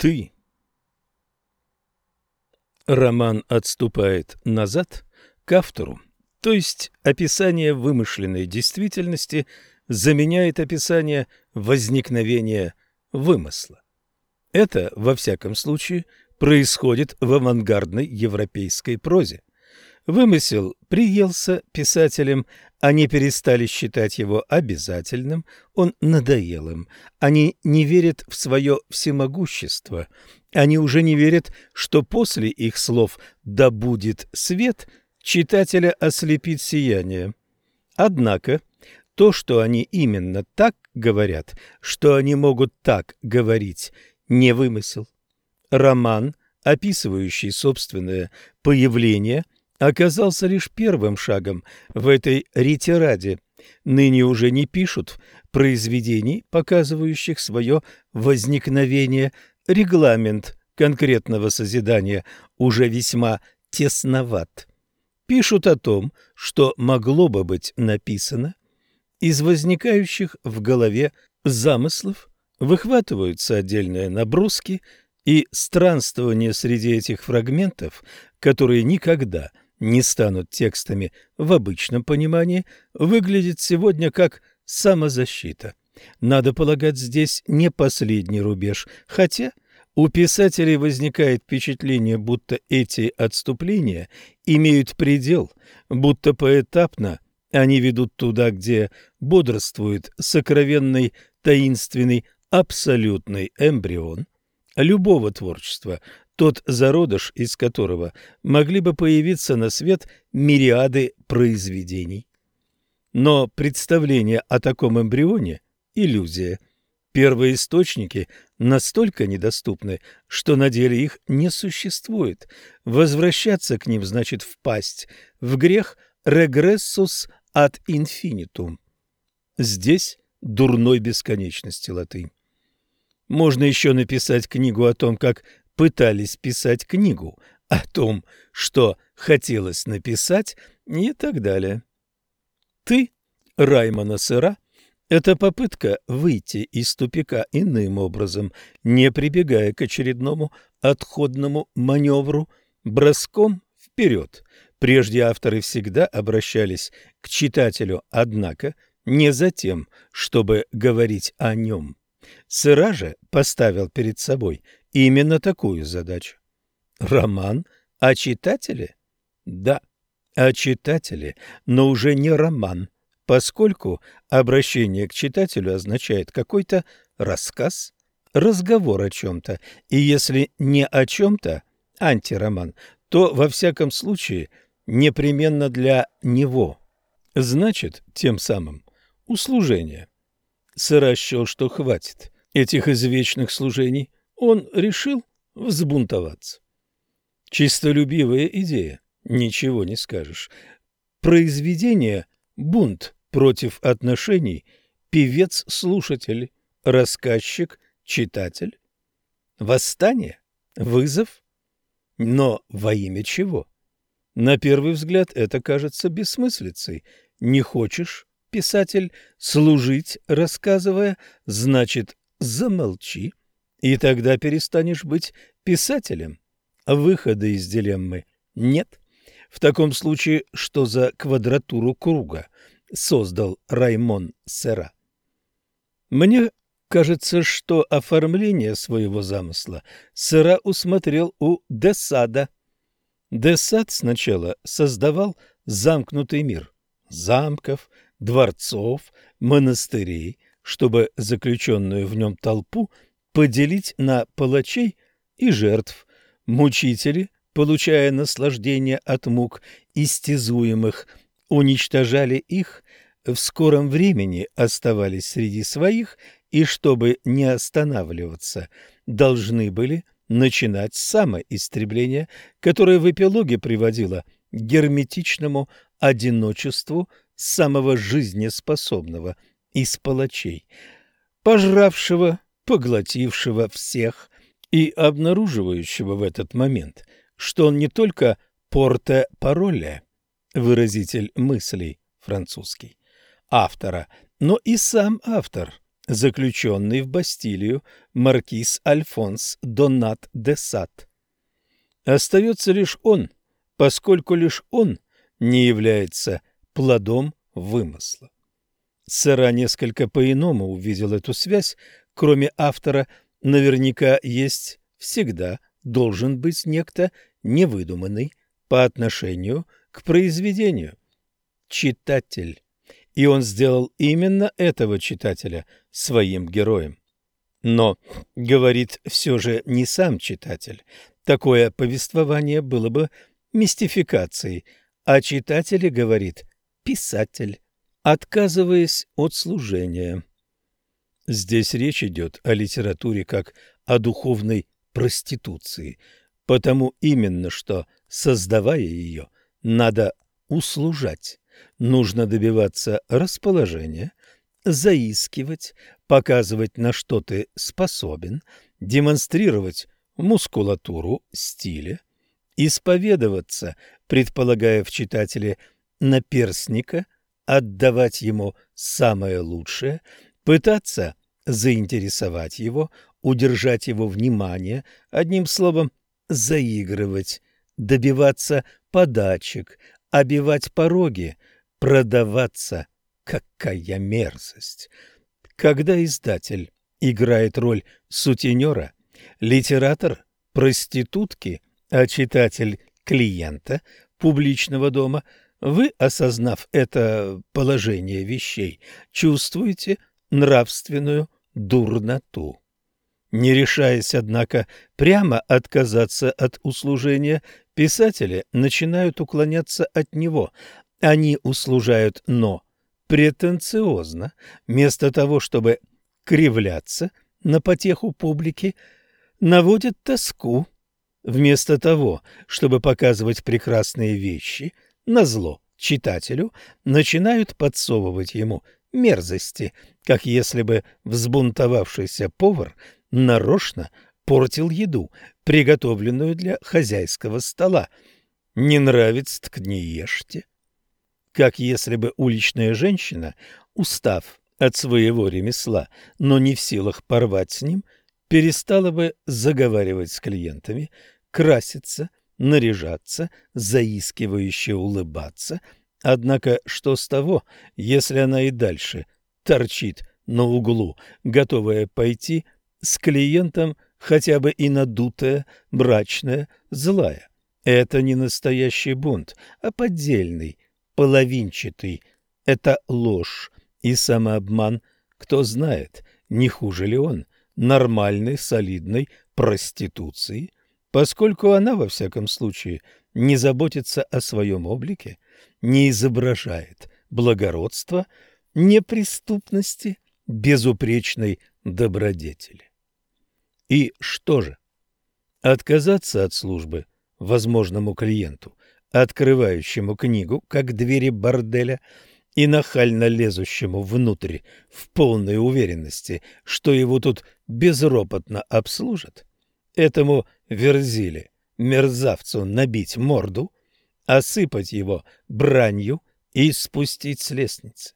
Ты. Роман отступает назад к автору, то есть описание вымышленной действительности заменяет описание возникновения вымысла. Это, во всяком случае, происходит в авангардной европейской прозе. Вымысел приелся писателям, они перестали считать его обязательным, он надоел им. Они не верят в свое всемогущество, они уже не верят, что после их слов «да будет свет» читателя ослепит сияние. Однако то, что они именно так говорят, что они могут так говорить, не вымысел. Роман, описывающий собственное появление – оказался лишь первым шагом в этой ретираде. Ныне уже не пишут произведений, показывающих свое возникновение. Регламент конкретного созидания уже весьма тесноват. Пишут о том, что могло бы быть написано. Из возникающих в голове замыслов выхватываются отдельные наброски, и странствование среди этих фрагментов, которые никогда не станут текстами в обычном понимании, выглядит сегодня как самозащита. Надо полагать, здесь не последний рубеж, хотя у писателей возникает впечатление, будто эти отступления имеют предел, будто поэтапно они ведут туда, где бодрствует сокровенный, таинственный, абсолютный эмбрион любого творчества, тот зародыш, из которого могли бы появиться на свет мириады произведений. Но представление о таком эмбрионе – иллюзия. Первые источники настолько недоступны, что на деле их не существует. Возвращаться к ним значит впасть в грех «regressus ad infinitum». Здесь дурной бесконечности латынь. Можно еще написать книгу о том, как пытались писать книгу о том, что хотелось написать и так далее. Ты, Раймона Сыра, это попытка выйти из тупика иным образом, не прибегая к очередному отходному маневру, броском вперед. Прежде авторы всегда обращались к читателю, однако не за тем, чтобы говорить о нем. Сыра же поставил перед собой именно такую задачу. Роман о читателе? Да, о читателе, но уже не роман, поскольку обращение к читателю означает какой-то рассказ, разговор о чем-то, и если не о чем-то, антироман, то, во всяком случае, непременно для него. Значит, тем самым, услужение. Сыра что хватит этих извечных служений, он решил взбунтоваться. Чистолюбивая идея, ничего не скажешь. Произведение «Бунт против отношений», певец-слушатель, рассказчик, читатель. Восстание? Вызов? Но во имя чего? На первый взгляд это кажется бессмыслицей. Не хочешь, писатель, служить, рассказывая, значит, замолчи и тогда перестанешь быть писателем. Выхода из дилеммы нет. В таком случае, что за квадратуру круга создал Раймон Сера? Мне кажется, что оформление своего замысла Сера усмотрел у Десада. Десад сначала создавал замкнутый мир замков, дворцов, монастырей, чтобы заключенную в нем толпу – поделить на палачей и жертв. Мучители, получая наслаждение от мук истязуемых, уничтожали их, в скором времени оставались среди своих и, чтобы не останавливаться, должны были начинать самоистребление, которое в эпилоге приводило к герметичному одиночеству самого жизнеспособного из палачей, пожравшего поглотившего всех и обнаруживающего в этот момент, что он не только порте-пароле, выразитель мыслей французский, автора, но и сам автор, заключенный в Бастилию маркиз Альфонс Донат де Сад. Остается лишь он, поскольку лишь он не является плодом вымысла. Сера несколько по-иному увидел эту связь, кроме автора, наверняка есть всегда должен быть некто невыдуманный по отношению к произведению. Читатель. И он сделал именно этого читателя своим героем. Но, говорит все же не сам читатель, такое повествование было бы мистификацией, а читатель говорит писатель, отказываясь от служения. Здесь речь идет о литературе как о духовной проституции, потому именно что, создавая ее, надо услужать, нужно добиваться расположения, заискивать, показывать, на что ты способен, демонстрировать мускулатуру стиля, исповедоваться, предполагая в читателе наперсника, отдавать ему самое лучшее, пытаться заинтересовать его, удержать его внимание, одним словом, заигрывать, добиваться подачек, обивать пороги, продаваться. Какая мерзость! Когда издатель играет роль сутенера, литератор – проститутки, а читатель – клиента публичного дома, вы, осознав это положение вещей, чувствуете нравственную дурноту. Не решаясь, однако, прямо отказаться от услужения, писатели начинают уклоняться от него. Они услужают, но претенциозно, вместо того, чтобы кривляться на потеху публики, наводят тоску. Вместо того, чтобы показывать прекрасные вещи, на зло читателю начинают подсовывать ему мерзости, как если бы взбунтовавшийся повар нарочно портил еду, приготовленную для хозяйского стола. Не нравится, так не ешьте. Как если бы уличная женщина, устав от своего ремесла, но не в силах порвать с ним, перестала бы заговаривать с клиентами, краситься, наряжаться, заискивающе улыбаться. Однако что с того, если она и дальше торчит на углу, готовая пойти с клиентом хотя бы и надутая, брачная, злая. Это не настоящий бунт, а поддельный, половинчатый. Это ложь и самообман. Кто знает, не хуже ли он нормальной, солидной проституции, поскольку она, во всяком случае, не заботится о своем облике, не изображает благородства, неприступности, безупречной добродетели. И что же? Отказаться от службы возможному клиенту, открывающему книгу, как двери борделя, и нахально лезущему внутрь в полной уверенности, что его тут безропотно обслужат, этому верзили, мерзавцу набить морду, осыпать его бранью и спустить с лестницы.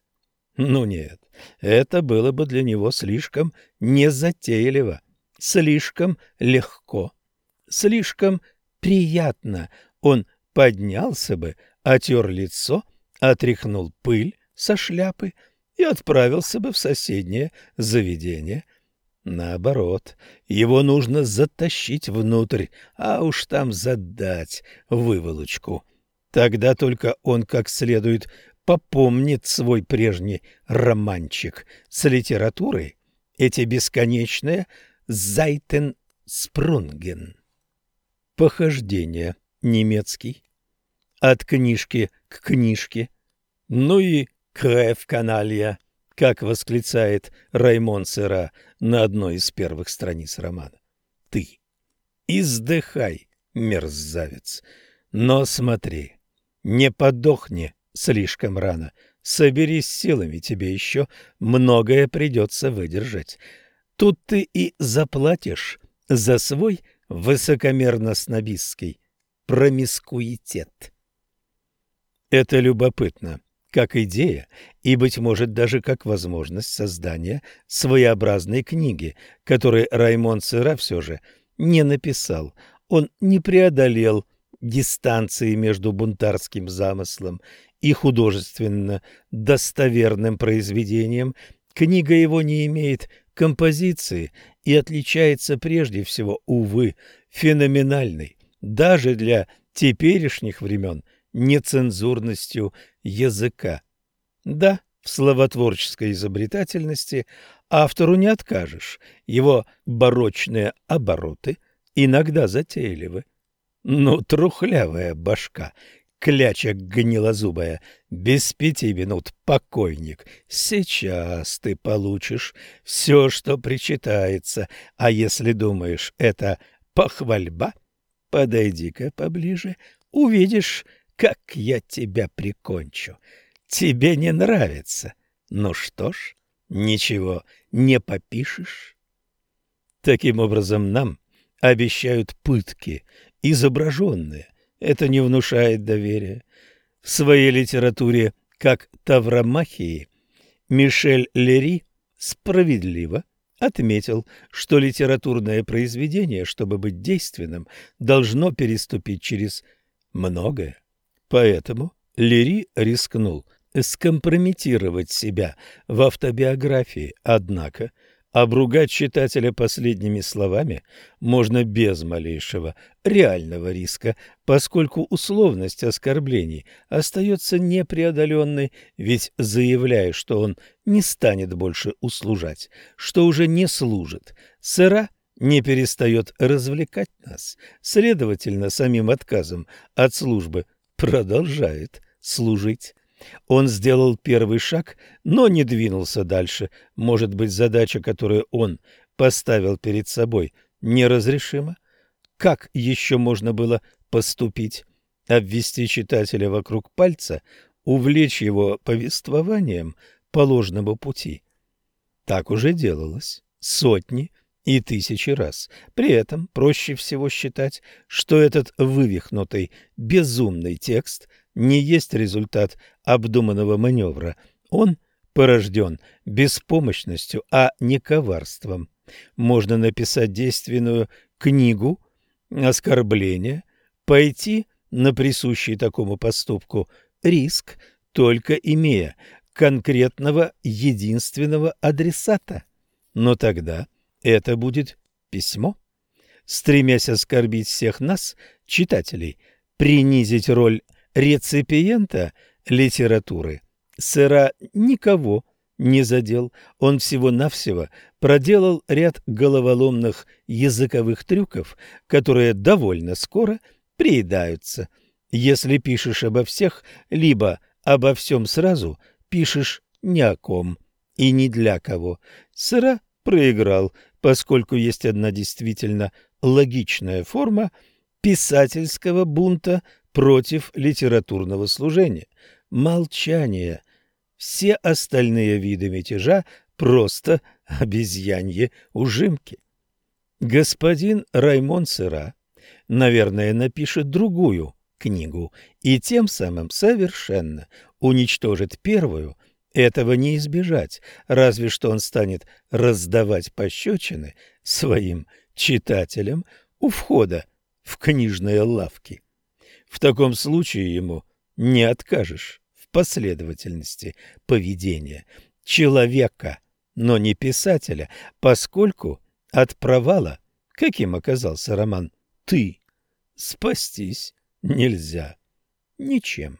Ну нет, это было бы для него слишком незатейливо слишком легко, слишком приятно. Он поднялся бы, отер лицо, отряхнул пыль со шляпы и отправился бы в соседнее заведение. Наоборот, его нужно затащить внутрь, а уж там задать выволочку. Тогда только он как следует попомнит свой прежний романчик с литературой, эти бесконечные Зайтенспрунген. Похождение немецкий. От книжки к книжке. Ну и крев-каналья, как восклицает Раймон Сера на одной из первых страниц романа. Ты издыхай, мерзавец, но смотри, не подохни слишком рано, соберись силами, тебе еще многое придется выдержать. Тут ты и заплатишь за свой высокомерно-снобистский промискуитет. Это любопытно, как идея и, быть может, даже как возможность создания своеобразной книги, которой Раймон Сыра все же не написал. Он не преодолел дистанции между бунтарским замыслом и художественно достоверным произведением. Книга его не имеет композиции и отличается прежде всего, увы, феноменальной, даже для теперешних времен, нецензурностью языка. Да, в словотворческой изобретательности автору не откажешь, его барочные обороты иногда затейливы. Ну, трухлявая башка, кляча гнилозубая, без пяти минут покойник. Сейчас ты получишь все, что причитается, а если думаешь, это похвальба, подойди-ка поближе, увидишь, как я тебя прикончу. Тебе не нравится? Ну что ж, ничего не попишешь. Таким образом, нам обещают пытки, изображенные. Это не внушает доверия. В своей литературе, как Тавромахии, Мишель Лери справедливо отметил, что литературное произведение, чтобы быть действенным, должно переступить через многое. Поэтому Лери рискнул скомпрометировать себя в автобиографии, однако обругать читателя последними словами можно без малейшего реального риска, поскольку условность оскорблений остается непреодоленной, ведь заявляя, что он не станет больше услужать, что уже не служит, сыра не перестает развлекать нас, следовательно, самим отказом от службы продолжает служить. Он сделал первый шаг, но не двинулся дальше. Может быть, задача, которую он поставил перед собой, неразрешима? Как еще можно было поступить? Обвести читателя вокруг пальца, увлечь его повествованием по ложному пути? Так уже делалось сотни и тысячи раз. При этом проще всего считать, что этот вывихнутый, безумный текст не есть результат обдуманного маневра. Он порожден беспомощностью, а не коварством. Можно написать действенную книгу оскорбления, пойти на присущий такому поступку риск, только имея конкретного единственного адресата. Но тогда это будет письмо. Стремясь оскорбить всех нас, читателей, принизить роль реципиента литературы, Сыра никого не задел. Он всего-навсего проделал ряд головоломных языковых трюков, которые довольно скоро приедаются. Если пишешь обо всех, либо обо всем сразу, пишешь ни о ком и ни для кого. Сыра проиграл, поскольку есть одна действительно логичная форма писательского бунта против литературного служения – молчание. Все остальные виды мятежа – просто обезьянье ужимки. Господин Раймон Сыра, наверное, напишет другую книгу и тем самым совершенно уничтожит первую – этого не избежать, разве что он станет раздавать пощечины своим читателям у входа в книжные лавки. В таком случае ему не откажешь в последовательности поведения человека, но не писателя, поскольку от провала, каким оказался роман «Ты», спастись нельзя ничем.